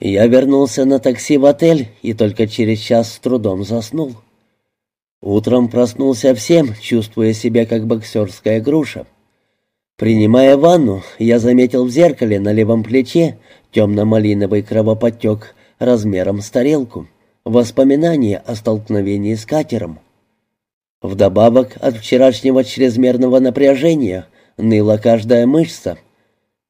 Я вернулся на такси в отель и только через час с трудом заснул. Утром проснулся всем, чувствуя себя как боксерская груша. Принимая ванну, я заметил в зеркале на левом плече темно-малиновый кровоподтек размером с тарелку, воспоминание о столкновении с катером. Вдобавок от вчерашнего чрезмерного напряжения ныла каждая мышца.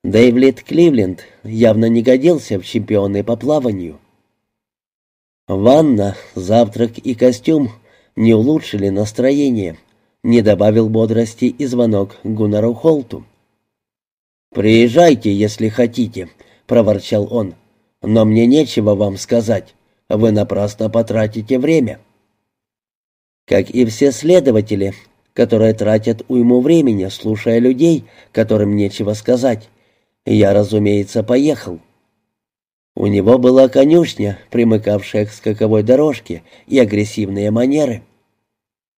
Дэйвлид Кливленд явно не годился в чемпионы по плаванию. Ванна, завтрак и костюм не улучшили настроение — не добавил бодрости и звонок Гуннару Холту. «Приезжайте, если хотите», — проворчал он. «Но мне нечего вам сказать. Вы напрасно потратите время». Как и все следователи, которые тратят уйму времени, слушая людей, которым нечего сказать, я, разумеется, поехал. У него была конюшня, примыкавшая к скаковой дорожке, и агрессивные манеры.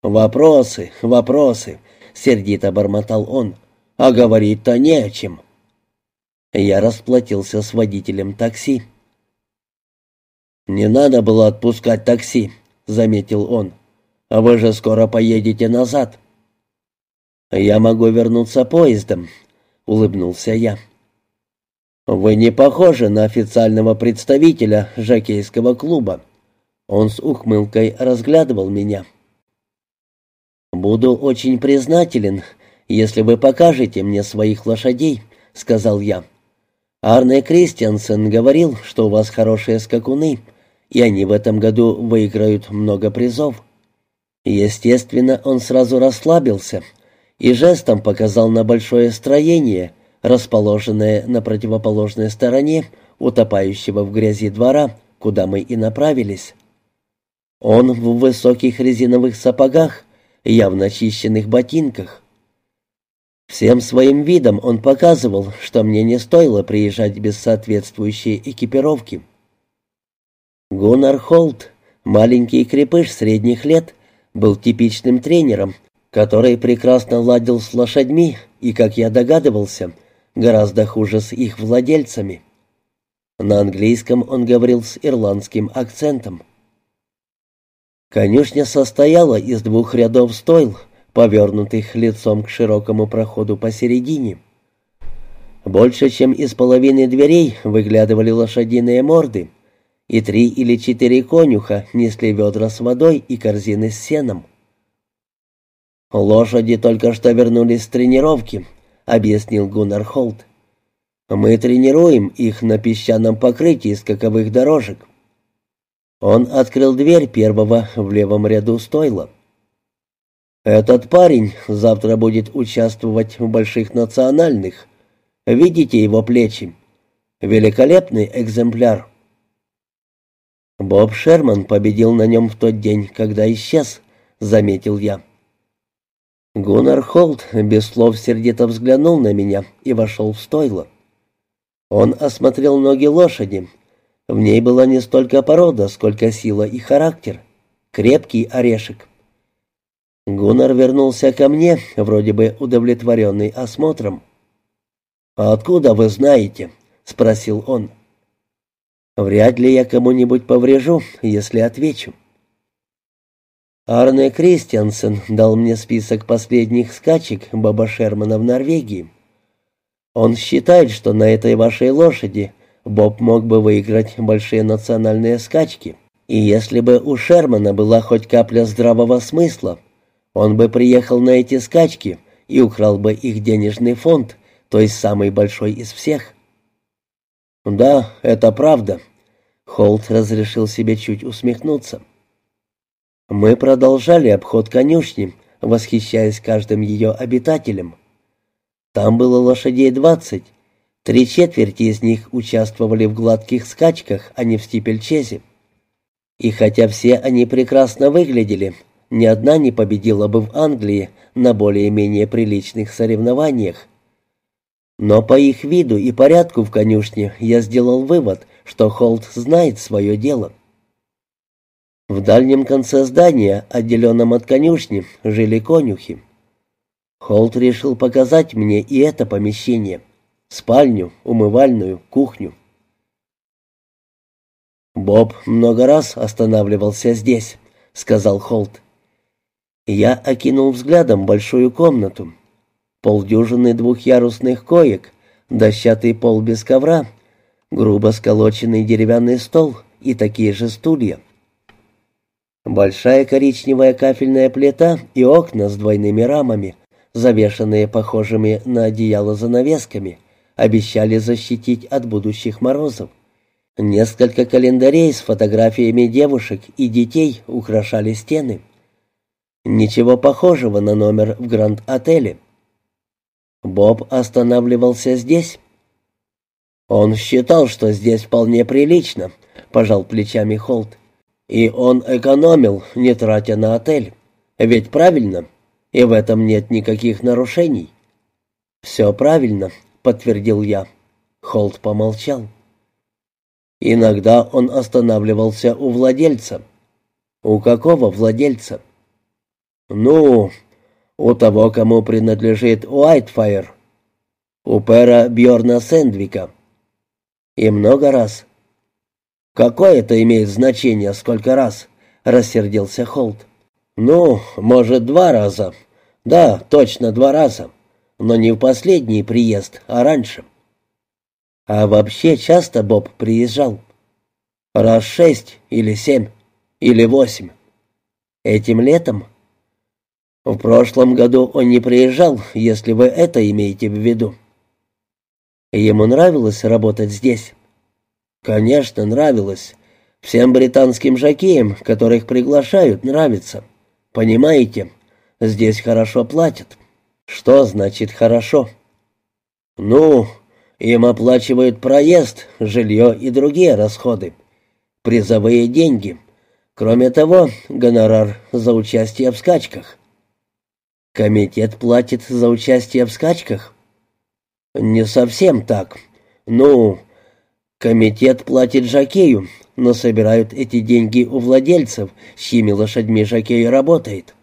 «Вопросы, вопросы», — сердито бормотал он. «А говорить-то не о чем». Я расплатился с водителем такси. «Не надо было отпускать такси», — заметил он. «А вы же скоро поедете назад». «Я могу вернуться поездом», — улыбнулся я. «Вы не похожи на официального представителя жокейского клуба». Он с ухмылкой разглядывал меня. «Буду очень признателен, если вы покажете мне своих лошадей», — сказал я. «Арне Кристиансен говорил, что у вас хорошие скакуны, и они в этом году выиграют много призов». Естественно, он сразу расслабился и жестом показал на большое строение, расположенное на противоположной стороне утопающего в грязи двора, куда мы и направились. Он в высоких резиновых сапогах, явно очищенных ботинках. Всем своим видом он показывал, что мне не стоило приезжать без соответствующей экипировки. Гуннар Холт, маленький крепыш средних лет, был типичным тренером, который прекрасно ладил с лошадьми и, как я догадывался, гораздо хуже с их владельцами. На английском он говорил с ирландским акцентом. Конюшня состояла из двух рядов стойл, повернутых лицом к широкому проходу посередине. Больше, чем из половины дверей выглядывали лошадиные морды, и три или четыре конюха несли ведра с водой и корзины с сеном. «Лошади только что вернулись с тренировки», — объяснил Гуннар Холт. «Мы тренируем их на песчаном покрытии скаковых дорожек. Он открыл дверь первого в левом ряду стойла. «Этот парень завтра будет участвовать в больших национальных. Видите его плечи? Великолепный экземпляр». «Боб Шерман победил на нем в тот день, когда исчез», — заметил я. Гуннар Холт без слов сердито взглянул на меня и вошел в стойло. Он осмотрел ноги лошади, в ней была не столько порода, сколько сила и характер. Крепкий орешек. Гуннар вернулся ко мне, вроде бы удовлетворенный осмотром. «А откуда вы знаете?» — спросил он. «Вряд ли я кому-нибудь поврежу, если отвечу». Арне Кристиансен дал мне список последних скачек Баба Шермана в Норвегии. Он считает, что на этой вашей лошади Боб мог бы выиграть большие национальные скачки. И если бы у Шермана была хоть капля здравого смысла, он бы приехал на эти скачки и украл бы их денежный фонд, то есть самый большой из всех. «Да, это правда», — Холт разрешил себе чуть усмехнуться. Мы продолжали обход конюшни, восхищаясь каждым ее обитателем. Там было лошадей двадцать, Три четверти из них участвовали в гладких скачках, а не в стипельчезе. И хотя все они прекрасно выглядели, ни одна не победила бы в Англии на более-менее приличных соревнованиях. Но по их виду и порядку в конюшне я сделал вывод, что Холт знает свое дело. В дальнем конце здания, отделенном от конюшни, жили конюхи. Холт решил показать мне и это помещение — спальню, умывальную, кухню. «Боб много раз останавливался здесь», — сказал Холт. Я окинул взглядом большую комнату. Полдюжины двухъярусных коек, дощатый пол без ковра, грубо сколоченный деревянный стол и такие же стулья. Большая коричневая кафельная плита и окна с двойными рамами, завешанные похожими на одеяло занавесками, обещали защитить от будущих морозов. Несколько календарей с фотографиями девушек и детей украшали стены. Ничего похожего на номер в Гранд-отеле. Боб останавливался здесь. Он считал, что здесь вполне прилично, пожал плечами Холт. И он экономил, не тратя на отель. Ведь правильно? И в этом нет никаких нарушений. «Все правильно», — подтвердил я. Холт помолчал. Иногда он останавливался у владельца. «У какого владельца?» «Ну, у того, кому принадлежит Уайтфайр. У пера Бьорна Сэндвика. И много раз. «Какое это имеет значение, сколько раз?» — рассердился Холт. «Ну, может, два раза. Да, точно два раза. Но не в последний приезд, а раньше». «А вообще часто Боб приезжал?» «Раз шесть или семь, или восемь». «Этим летом?» «В прошлом году он не приезжал, если вы это имеете в виду». «Ему нравилось работать здесь?» Конечно, нравилось. Всем британским жокеям, которых приглашают, нравится. Понимаете, здесь хорошо платят. Что значит хорошо? Ну, им оплачивают проезд, жилье и другие расходы. Призовые деньги. Кроме того, гонорар за участие в скачках. Комитет платит за участие в скачках? Не совсем так. Ну, Комитет платит жакею, но собирают эти деньги у владельцев, с чьими лошадьми жакей работает.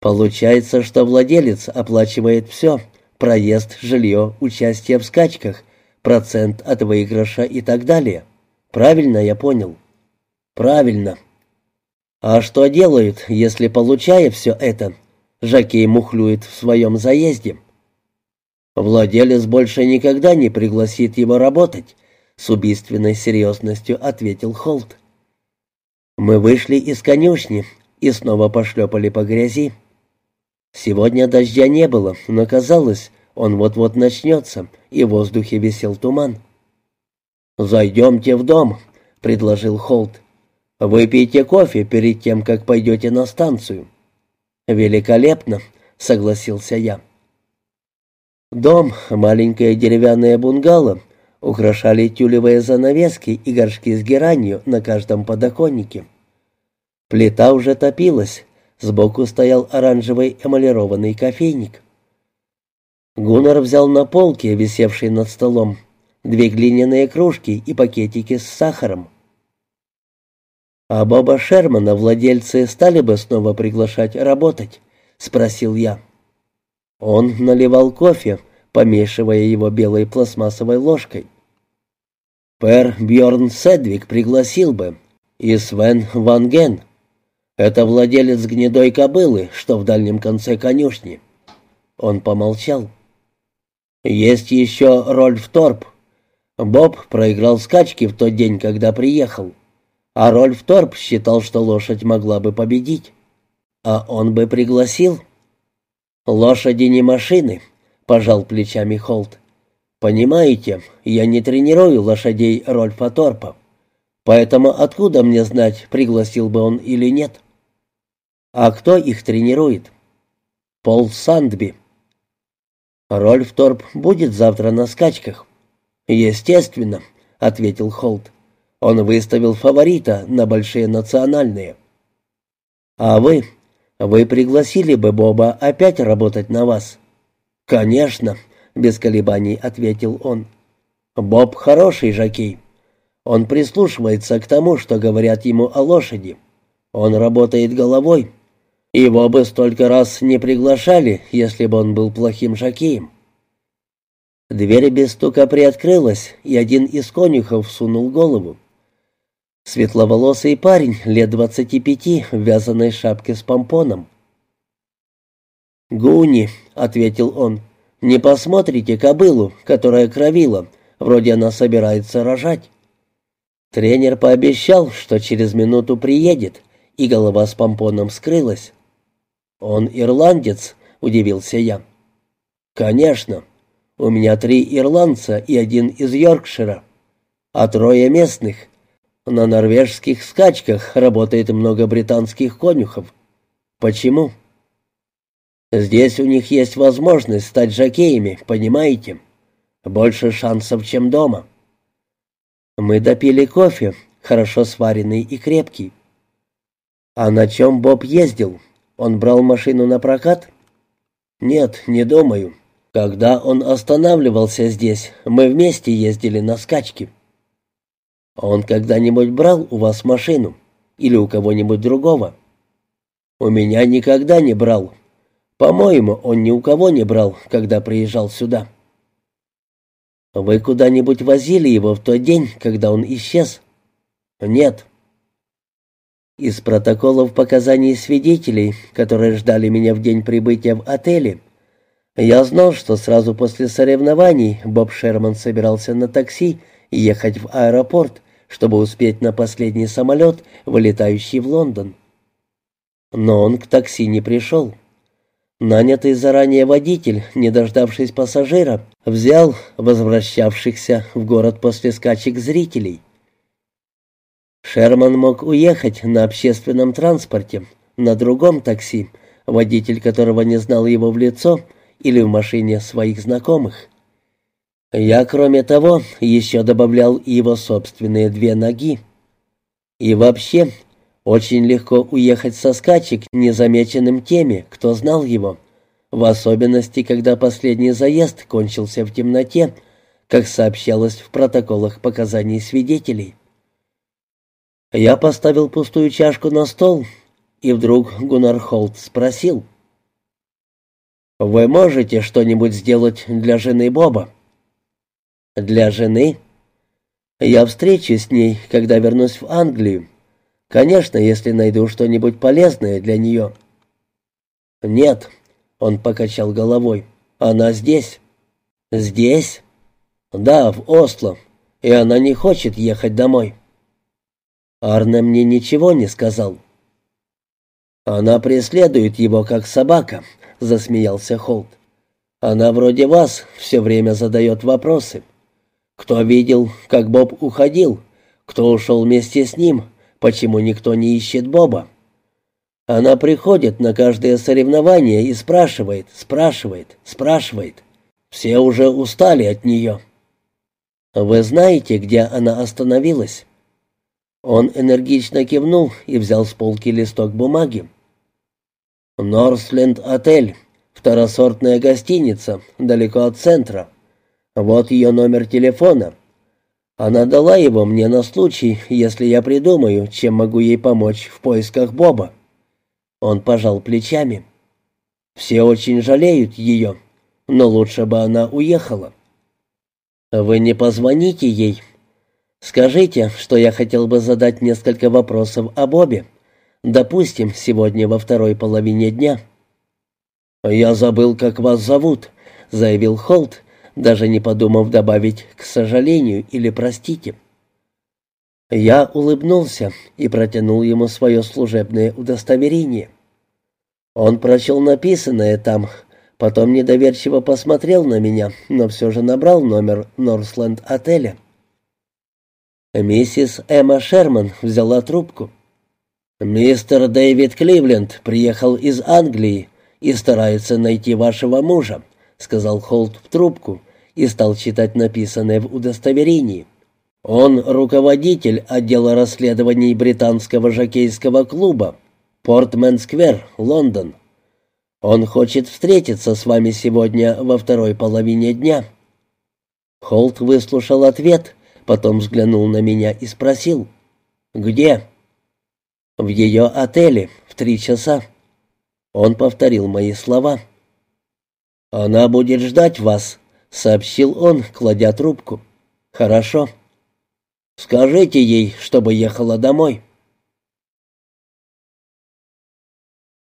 Получается, что владелец оплачивает все – проезд, жилье, участие в скачках, процент от выигрыша и так далее. Правильно я понял? Правильно. А что делают, если, получая все это, жакей мухлюет в своем заезде? «Владелец больше никогда не пригласит его работать», — с убийственной серьезностью ответил Холт. Мы вышли из конюшни и снова пошлепали по грязи. Сегодня дождя не было, но казалось, он вот-вот начнется, и в воздухе висел туман. «Зайдемте в дом», — предложил Холт. «Выпейте кофе перед тем, как пойдете на станцию». «Великолепно», — согласился я. Дом, маленькое деревянное бунгало, украшали тюлевые занавески и горшки с геранью на каждом подоконнике. Плита уже топилась, сбоку стоял оранжевый эмалированный кофейник. Гуннар взял на полке, висевшей над столом, две глиняные кружки и пакетики с сахаром. «А Боба Шермана владельцы стали бы снова приглашать работать?» — спросил я. Он наливал кофе, помешивая его белой пластмассовой ложкой. «Пэр Бьорн Седвик пригласил бы. И Свен Ван Ген. Это владелец гнедой кобылы, что в дальнем конце конюшни». Он помолчал. «Есть еще Рольф Торп. Боб проиграл скачки в тот день, когда приехал. А Рольф Торп считал, что лошадь могла бы победить. А он бы пригласил?» «Лошади не машины», — пожал плечами Холт. «Понимаете, я не тренирую лошадей Рольфа Торпа, поэтому откуда мне знать, пригласил бы он или нет?» «А кто их тренирует?» «Пол Сандби». «Рольф Торп будет завтра на скачках?» «Естественно», — ответил Холт. «Он выставил фаворита на большие национальные». «А вы?» Вы пригласили бы Боба опять работать на вас? Конечно, без колебаний ответил он. Боб хороший жокей. Он прислушивается к тому, что говорят ему о лошади. Он работает головой. Его бы столько раз не приглашали, если бы он был плохим жокеем. Дверь без стука приоткрылась, и один из конюхов сунул голову. Светловолосый парень лет двадцати пяти в вязаной шапке с помпоном. «Гуни», — ответил он, — «не посмотрите кобылу, которая кровила, вроде она собирается рожать». Тренер пообещал, что через минуту приедет, и голова с помпоном скрылась. «Он ирландец?» — удивился я. «Конечно. У меня три ирландца и один из Йоркшира, а трое местных. На норвежских скачках работает много британских конюхов. Почему?» «Здесь у них есть возможность стать жокеями, понимаете? Больше шансов, чем дома». Мы допили кофе, хорошо сваренный и крепкий. А на чем Боб ездил? Он брал машину на прокат? Нет, не думаю. Когда он останавливался здесь, мы вместе ездили на скачки. Он когда-нибудь брал у вас машину? Или у кого-нибудь другого? У меня никогда не брал. По-моему, он ни у кого не брал, когда приезжал сюда. «Вы куда-нибудь возили его в тот день, когда он исчез?» «Нет». Из протоколов показаний свидетелей, которые ждали меня в день прибытия в отеле, я знал, что сразу после соревнований Боб Шерман собирался на такси ехать в аэропорт, чтобы успеть на последний самолет, вылетающий в Лондон. Но он к такси не пришел. Нанятый заранее водитель, не дождавшись пассажира, взял возвращавшихся в город после скачек зрителей. Шерман мог уехать на общественном транспорте, на другом такси, водитель которого не знал его в лицо, или в машине своих знакомых. Я, кроме того, еще добавлял его собственные две ноги. И вообще, очень легко уехать со скачек незамеченным теми, кто знал его, в особенности, когда последний заезд кончился в темноте, как сообщалось в протоколах показаний свидетелей. Я поставил пустую чашку на стол, и вдруг Гуннар Холт спросил. «Вы можете что-нибудь сделать для жены Боба?» «Для жены?» «Я встречусь с ней, когда вернусь в Англию. Конечно, если найду что-нибудь полезное для нее». «Нет», — он покачал головой, — «она здесь». «Здесь?» «Да, в Осло, и она не хочет ехать домой». Арне мне ничего не сказал. «Она преследует его, как собака», — засмеялся Холт. «Она вроде вас все время задает вопросы. Кто видел, как Боб уходил? Кто ушел вместе с ним? почему никто не ищет Боба. Она приходит на каждое соревнование и спрашивает, спрашивает, спрашивает. Все уже устали от нее. Вы знаете, где она остановилась? Он энергично кивнул и взял с полки листок бумаги. «Норсленд-отель, второсортная гостиница, далеко от центра. Вот ее номер телефона. Она дала его мне на случай, если я придумаю, чем могу ей помочь в поисках Боба. Он пожал плечами. Все очень жалеют ее, но лучше бы она уехала. Вы не позвоните ей. Скажите, что я хотел бы задать несколько вопросов о Бобе. Допустим, сегодня во второй половине дня. Я забыл, как вас зовут, заявил Холт даже не подумав добавить «к сожалению» или «простите». Я улыбнулся и протянул ему свое служебное удостоверение. Он прочел написанное там, потом недоверчиво посмотрел на меня, но все же набрал номер Норсленд-отеля. Миссис Эмма Шерман взяла трубку. «Мистер Дэвид Кливленд приехал из Англии и старается найти вашего мужа», — сказал Холт в трубку, и стал читать написанное в удостоверении. Он руководитель отдела расследований британского жокейского клуба Портмен-сквер, Лондон. Он хочет встретиться с вами сегодня во второй половине дня. Холт выслушал ответ, потом взглянул на меня и спросил: "Где?" "В ее отеле в три часа". Он повторил мои слова. Она будет ждать вас, — сообщил он, кладя трубку. «Хорошо». «Скажите ей, чтобы ехала домой».